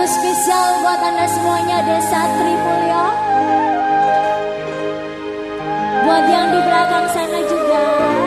lagu spesial buat anda semuanya Desa Tripulyo Buat yang di belakang sana juga.